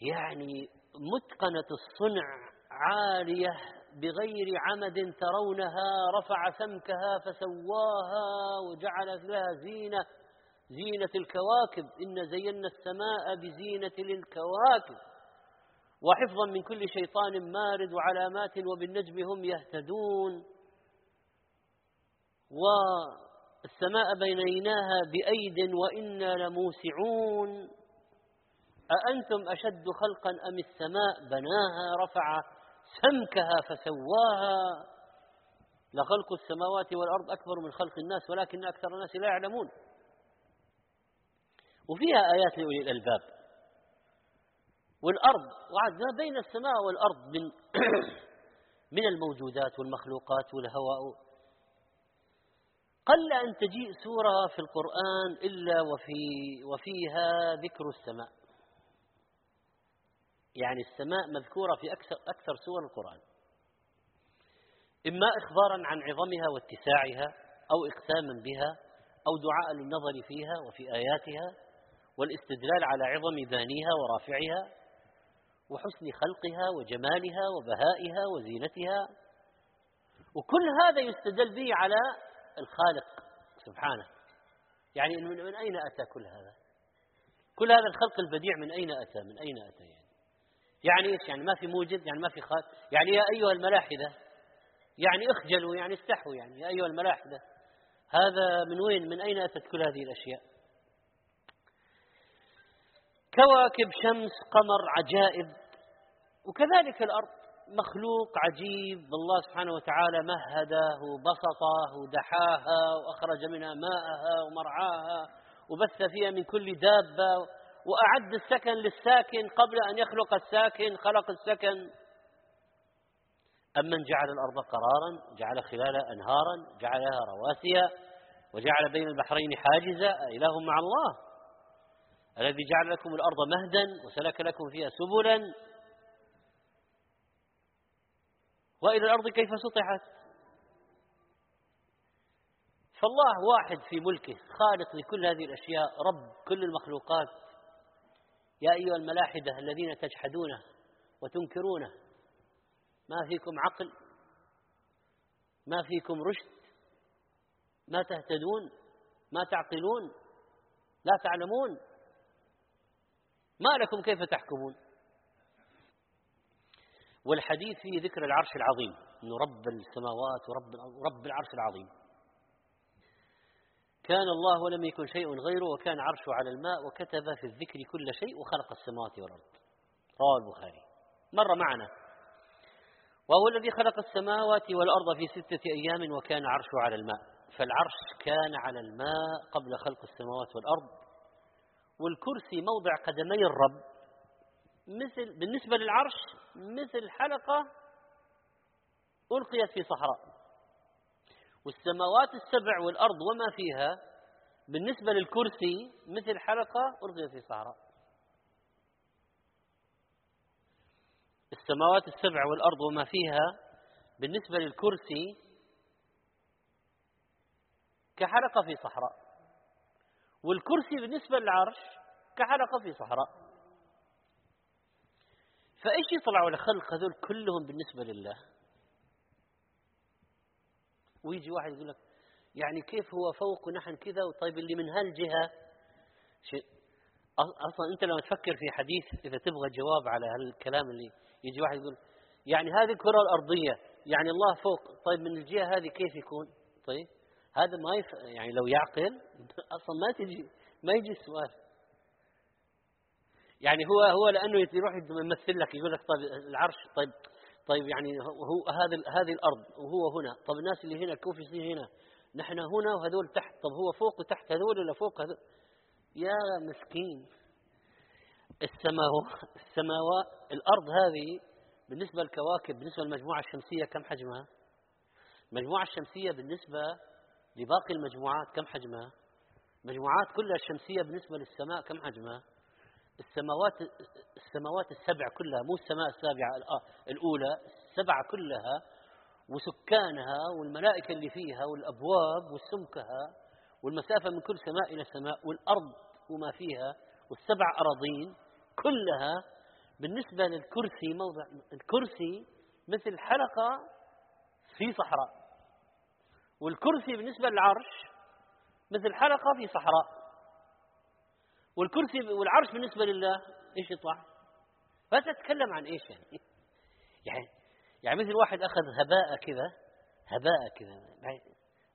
يعني متقنة الصنع عالية بغير عمد ترونها رفع سمكها فسواها وجعل لها زينة زينة الكواكب. إن زينا السماء بزينة للكواكب. وحفظا من كل شيطان مارد وعلامات وبالنجم هم يهتدون. والسماء بنيناها بأيد وإنا لموسعون. أأنتم أشد خلقا أم السماء؟ بناها رفع سمكها فسواها. لخلق السماوات والأرض أكبر من خلق الناس ولكن أكثر الناس لا يعلمون. وفيها آيات لأولي الألباب. والأرض وعد ما بين السماء والأرض من من الموجودات والمخلوقات والهواء قل أن تجيء سورة في القرآن إلا وفي وفيها ذكر السماء. يعني السماء مذكورة في أكثر أكثر سور القرآن. إما إخبارا عن عظمها واتساعها أو إقساما بها أو دعاء للنظر فيها وفي آياتها والاستدلال على عظم بانيها ورافعها وحسن خلقها وجمالها وبهائها وزينتها. وكل هذا يستدل به على الخالق سبحانه. يعني من أين أتى كل هذا؟ كل هذا الخلق البديع من أين أتى؟ من أين أتى يعني؟ يعني إيش؟ يعني ما في موجد؟ يعني ما في خالق؟ يعني يا أيها الملاحدة يعني اخجلوا يعني استحوا يعني يا أيها الملاحدة هذا من وين؟ من أين أتت كل هذه الأشياء؟ كواكب شمس قمر عجائب وكذلك الأرض. مخلوق عجيب الله سبحانه وتعالى مهده وبسطه ودحاها وأخرج منها ماءها ومرعاها وبث فيها من كل دابة وأعد السكن للساكن قبل أن يخلق الساكن خلق السكن. أمن جعل الأرض قرارا جعل خلالها أنهارا جعلها رواسي وجعل بين البحرين حاجزا إله مع الله. الذي جعل لكم الأرض مهدا وسلك لكم فيها سبلا. وإلى الأرض كيف سطحت؟ فالله واحد في ملكه خالق لكل هذه الأشياء رب كل المخلوقات. يا أيها الملاحدة الذين تجحدونه وتنكرونه ما فيكم عقل؟ ما فيكم رشد؟ ما تهتدون؟ ما تعقلون؟ لا تعلمون؟ ما لكم كيف تحكمون؟ والحديث فيه ذكر العرش العظيم إنه رب السماوات ورب رب العرش العظيم. كان الله ولم يكن شيء غيره وكان عرشه على الماء وكتب في الذكر كل شيء وخلق السماوات والأرض. رواه البخاري. مر معنا. وهو الذي خلق السماوات والأرض في ستة أيام وكان عرشه على الماء. فالعرش كان على الماء قبل خلق السماوات والأرض. والكرسي موضع قدمي الرب مثل بالنسبة للعرش مثل حلقة ألقيت في صحراء. والسماوات السبع والأرض وما فيها بالنسبة للكرسي مثل حلقة ألقيت في صحراء. السماوات السبع والأرض وما فيها بالنسبة للكرسي كحلقة في صحراء. والكرسي بالنسبة للعرش كحلقة في صحراء. فإيش يطلعوا لخلق هذول كلهم بالنسبة لله؟ ويجي واحد يقول لك يعني كيف هو فوق ونحن كذا؟ طيب اللي من هالجهة شيء. أصلا أنت لما تفكر في حديث إذا تبغى جواب على هالكلام اللي يجي واحد يقول يعني هذه الكرة الأرضية يعني الله فوق طيب من الجهة هذه كيف يكون؟ طيب هذا ما يف... يعني لو يعقل أصلا ما تجي ما يجي السؤال. يعني هو هو لأنه يروح يمثل لك يقول لك طيب العرش طيب طيب يعني هو هذه هذه الأرض وهو هنا طب الناس اللي هنا كيف يصير هنا نحن هنا وهذول تحت طب هو فوق وتحت هذول ولا فوق هذول يا مسكين السماوات السماوات الأرض هذه بالنسبة للكواكب بالنسبة للمجموعة الشمسية كم حجمها؟ المجموعة الشمسية بالنسبة لباقي المجموعات كم حجمها؟ المجموعات كلها الشمسية بالنسبة للسماء كم حجمها؟ السماوات السماوات السبع كلها مو السماء السابعة الأولى السبعة كلها وسكانها والملائكة اللي فيها والأبواب وسمكها والمسافة من كل سماء إلى سماء والأرض وما فيها والسبع أراضين كلها بالنسبة للكرسي موضع الكرسي مثل حلقة في صحراء والكرسي بالنسبة للعرش مثل حلقة في صحراء والكرسي والعرش بالنسبة لله إيش يطلع؟ فتتكلم عن إيش يعني؟ يعني يعني مثل واحد أخذ هباء كذا هباء كذا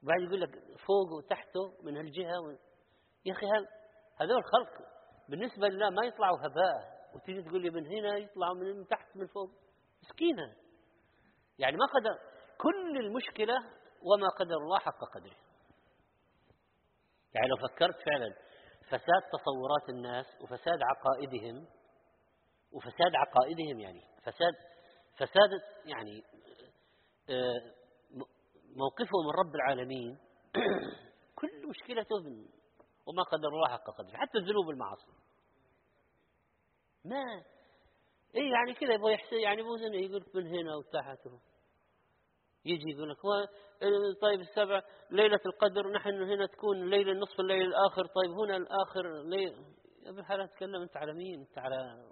بعد يقول لك فوق وتحته من هالجهة و... يا أخي هذول خلق. بالنسبة لله ما يطلعوا هباء. وتيجي تقول لي من هنا يطلعوا من تحت من فوق. مسكينة. يعني ما قدر كل المشكلة وما قدر الله حق قدره. يعني لو فكرت فعلا فساد تصورات الناس وفساد عقائدهم وفساد عقائدهم يعني فساد فساد يعني آه، موقفه من رب العالمين. كل مشكلته من وما قدر الله حق قدره حتى الذنوب المعاصي ما إيه يعني كذا يبغى يحسن يعني مو يقول من هنا وتحت. يجي يقول لك طيب السبع ليلة القدر نحن هنا تكون ليلة نصف الليل الآخر. طيب هنا الآخر ليل الحلال تكلم أنت على مين؟ أنت على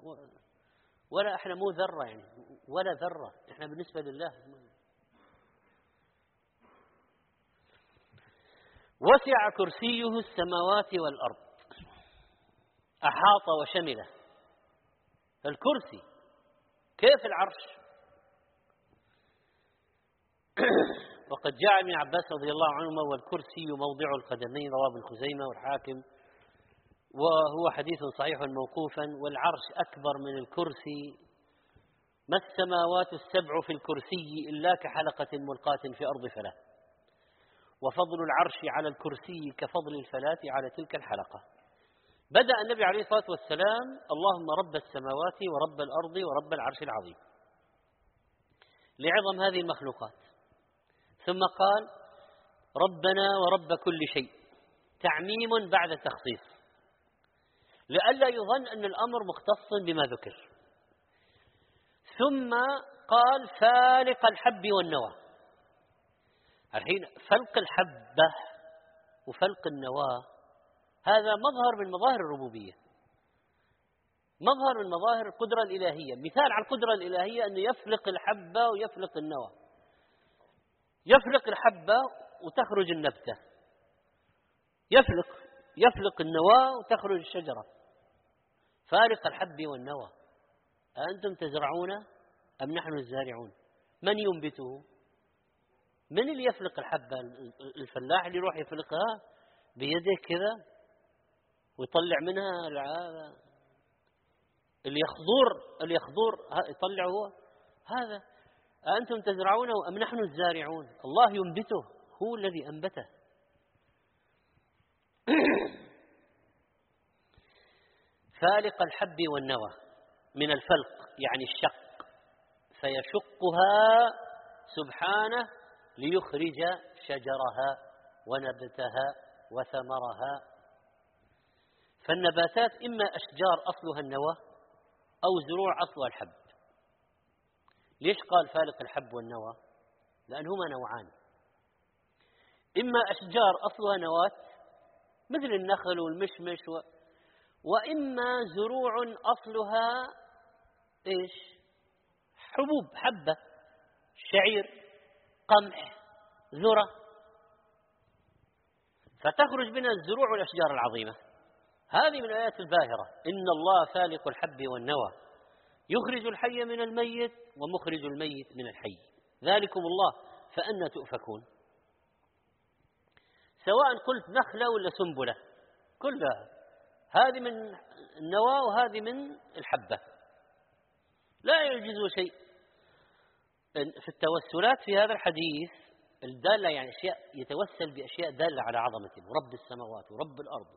ولا إحنا مو ذرة يعني ولا ذرة. إحنا بالنسبة لله. وسع كرسيه السماوات والأرض. أحاط وشمله الكرسي كيف العرش؟ وقد جاء ابن عباس رضي الله عنهما والكرسي موضع القدمين رواه ابن خزيمة والحاكم. وهو حديث صحيح موقوفا والعرش أكبر من الكرسي. ما السماوات السبع في الكرسي إلا كحلقة ملقاة في أرض فلاة؟ وفضل العرش على الكرسي كفضل الفلاة على تلك الحلقة. بدأ النبي عليه الصلاة والسلام اللهم رب السماوات ورب الأرض ورب العرش العظيم. لعظم هذه المخلوقات. ثم قال ربنا ورب كل شيء. تعميم بعد تخصيص. لئلا يظن أن الأمر مختص بما ذكر. ثم قال فالق الحب والنوى. الحين فلق الحبة وفلق النواة هذا مظهر من مظاهر الربوبية. مظهر من مظاهر القدرة الإلهية. مثال على القدرة الإلهية أنه يفلق الحبة ويفلق النوى. يفلق الحبة وتخرج النبتة. يفلق يفلق النواة وتخرج الشجرة. فارق الحب والنوى. أأنتم تزرعون أم نحن الزارعون؟ من ينبته؟ من اللي يفلق الحبة الفلاح اللي يروح يفلقها بيده كذا ويطلع منها اللي يخضر اللي يخضر يطلع هو. هذا أأنتم تزرعونه أم نحن الزارعون؟ الله ينبته هو الذي أنبته. فالق الحب والنوى من الفلق يعني الشق. فيشقها سبحانه ليخرج شجرها ونبتها وثمرها. فالنباتات إما أشجار أصلها النوى أو زروع أصلها الحب. ليش قال فالق الحب والنوى؟ لأنهما نوعان. إما أشجار أصلها نواة مثل النخل والمشمش و... وإما زروع أصلها إيش؟ حبوب حبة شعير قمح ذرة. فتخرج منها الزروع والأشجار العظيمة. هذه من الآيات الباهرة. إن الله فالق الحب والنوى. يخرج الحي من الميت ومخرج الميت من الحي. ذلكم الله فأنا تؤفكون. سواء قلت نخلة ولا سنبلة كلها. هذه من النواة وهذه من الحبة. لا يعجز شيء. في التوسلات في هذا الحديث الدالة يعني أشياء يتوسل بأشياء دالة على عظمته ورب السماوات ورب الأرض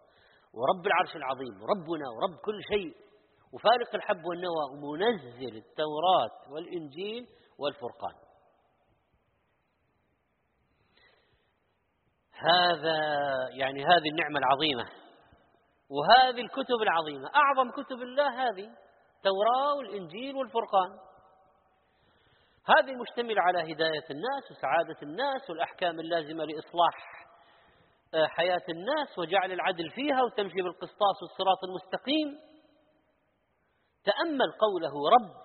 ورب العرش العظيم وربنا ورب كل شيء. وفارق الحب والنوى ومنزل التوراة والإنجيل والفرقان. هذا يعني هذه النعمة العظيمة. وهذه الكتب العظيمة أعظم كتب الله هذه التوراة والإنجيل والفرقان. هذه مشتملة على هداية الناس وسعادة الناس والأحكام اللازمة لإصلاح آه، حياة الناس وجعل العدل فيها وتمشي بالقسطاس والصراط المستقيم. تأمل قوله رب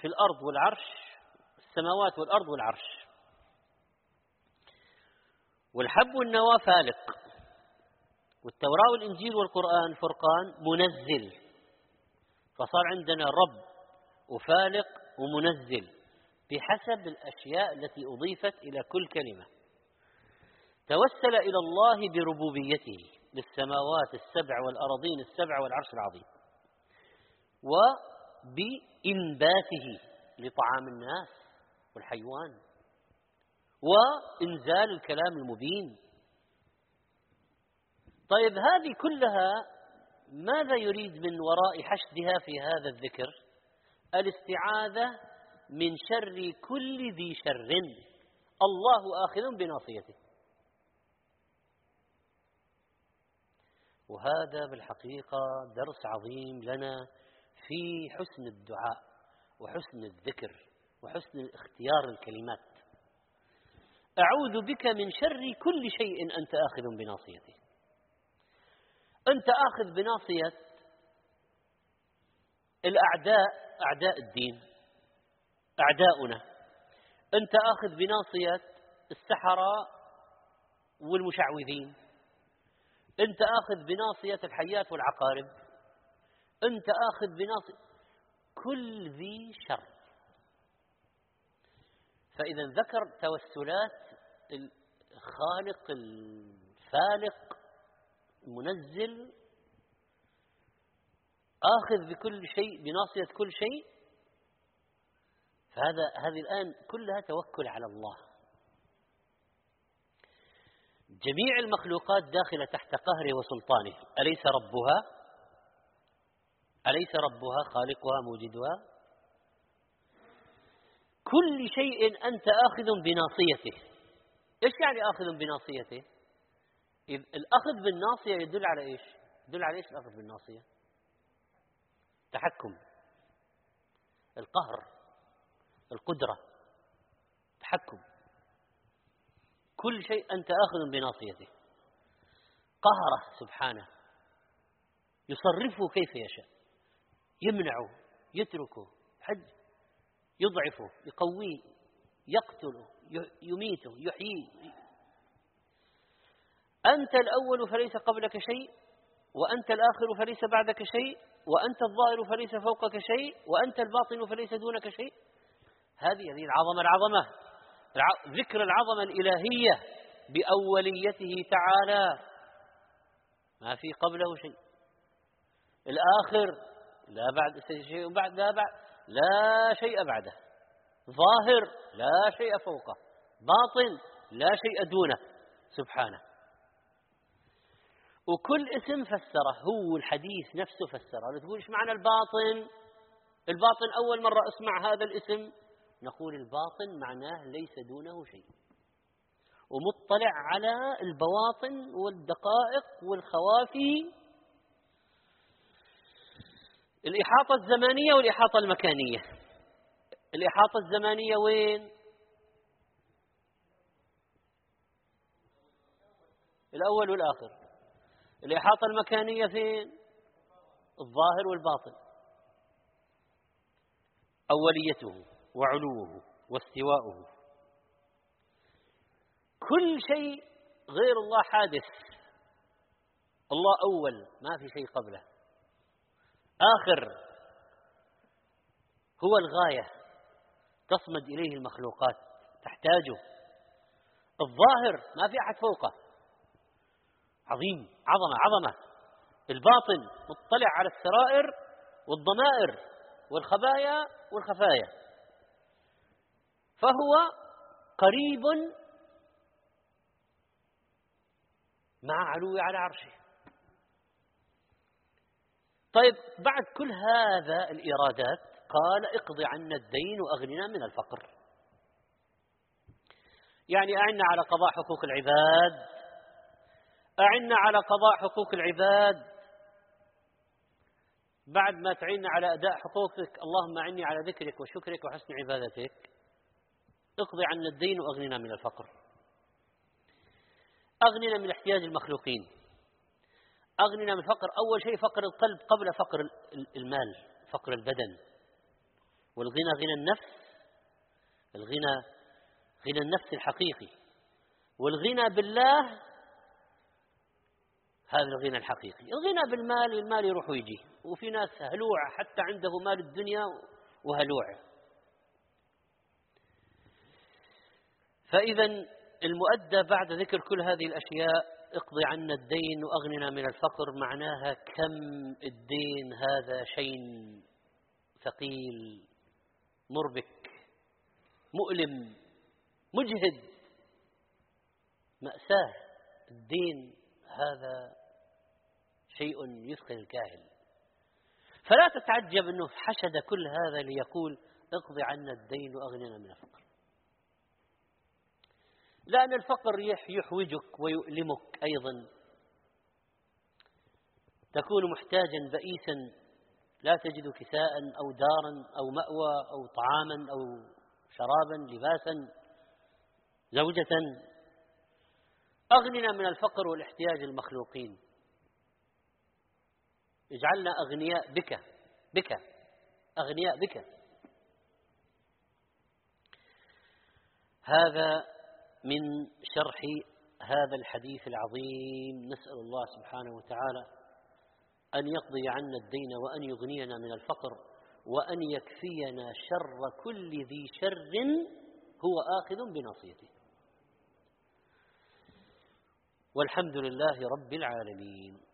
في الأرض والعرش السماوات والأرض والعرش. والحب والنوى فالق. والتوراة والإنجيل والقرآن فرقان منزل. فصار عندنا رب وفالق ومنزل بحسب الأشياء التي أضيفت إلى كل كلمة. توسل إلى الله بربوبيته. للسماوات السبع والأراضين السبع والعرش العظيم. وبإنباته لطعام الناس والحيوان. وإنزال الكلام المبين. طيب هذه كلها ماذا يريد من وراء حشدها في هذا الذكر؟ الاستعاذة من شر كل ذي شر. الله آخذ بناصيته. وهذا بالحقيقة درس عظيم لنا في حسن الدعاء وحسن الذكر وحسن اختيار الكلمات. أعوذ بك من شر كل شيء أنت آخذ بناصيته أنت آخذ بناصية الأعداء أعداء الدين أعداؤنا. أنت آخذ بناصية السحرة والمشعوذين. أنت آخذ بناصية الحيات والعقارب. أنت آخذ بناصية كل ذي شر. فإذا ذكر توسلات الخالق الفالق المنزل آخذ بكل شيء بناصية كل شيء فهذا هذه الآن كلها توكل على الله. جميع المخلوقات داخلة تحت قهره وسلطانه. أليس ربها؟ أليس ربها؟ خالقها موجدها؟ كل شيء أنت آخذ بناصيته. إيش يعني آخذ بناصيته؟ إذ الأخذ بالناصية يدل على إيش؟ يدل على إيش الأخذ بالناصية؟ تحكم. القهر القدرة تحكم. كل شيء أنت آخذ بناصيته. قهره سبحانه. يصرفه كيف يشاء. يمنعه يتركه حج. يضعفه يقويه يقتله يميته يحييه. أنت الأول فليس قبلك شيء وأنت الآخر فليس بعدك شيء وأنت الظاهر فليس فوقك شيء وأنت الباطن فليس دونك شيء. هذه هذه العظمة العظمة. ذكر العظمة الإلهية بأوليته تعالى. ما في قبله شيء. الآخر لا بعد شيء بعد لا بعد لا شيء بعده. ظاهر لا شيء فوقه. باطن لا شيء دونه. سبحانه. وكل اسم فسره هو الحديث نفسه فسره. تقول إيش معنى الباطن؟ الباطن أول مرة أسمع هذا الاسم. نقول الباطن معناه ليس دونه شيء. ومطلع على البواطن والدقائق والخوافي. الإحاطة الزمانية والإحاطة المكانية. الإحاطة الزمانية وين؟ الأول والآخر. الإحاطة المكانية فين؟ الظاهر والباطن. أوليته. وعلوه واستواؤه. كل شيء غير الله حادث. الله أول ما في شيء قبله. آخر هو الغاية تصمد إليه المخلوقات تحتاجه. الظاهر ما في أحد فوقه. عظيم عظمة عظمة. الباطن مطلع على السرائر والضمائر والخبايا والخفايا. فهو قريب مع علو على عرشه. طيب بعد كل هذا الإيرادات قال اقض عنا الدين وأغننا من الفقر. يعني أعنا على قضاء حقوق العباد أعنا على قضاء حقوق العباد. بعد ما تعيننا على أداء حقوقك اللهم أعني على ذكرك وشكرك وحسن عبادتك. اقضي عنا الدين واغننا من الفقر. اغننا من احتياج المخلوقين. اغننا من الفقر أول شيء فقر القلب قبل فقر المال فقر البدن. والغنى غنى النفس الغنى غنى النفس الحقيقي. والغنى بالله هذا الغنى الحقيقي. الغنى بالمال المال يروح ويجي. وفي ناس هلوع حتى عنده مال الدنيا وهلوع. فإذا المؤدى بعد ذكر كل هذه الأشياء اقضي عنا الدين وأغننا من الفقر معناها كم الدين هذا شيء ثقيل مربك مؤلم مجهد مأساة. الدين هذا شيء يثقل الكاهل. فلا تتعجب أنه حشد كل هذا ليقول اقضي عنا الدين وأغننا من الفقر. لأن الفقر يحوجك ويؤلمك أيضا. تكون محتاجا بئيسا لا تجد كساء أو دارا أو مأوى أو طعاما أو شرابا لباسا زوجة. أغننا من الفقر والاحتياج المخلوقين اجعلنا أغنياء بك بك أغنياء بك. هذا من شرح هذا الحديث العظيم. نسأل الله سبحانه وتعالى أن يقضي عنا الدين وأن يغنينا من الفقر وأن يكفينا شر كل ذي شر هو آخذ بناصيته والحمد لله رب العالمين.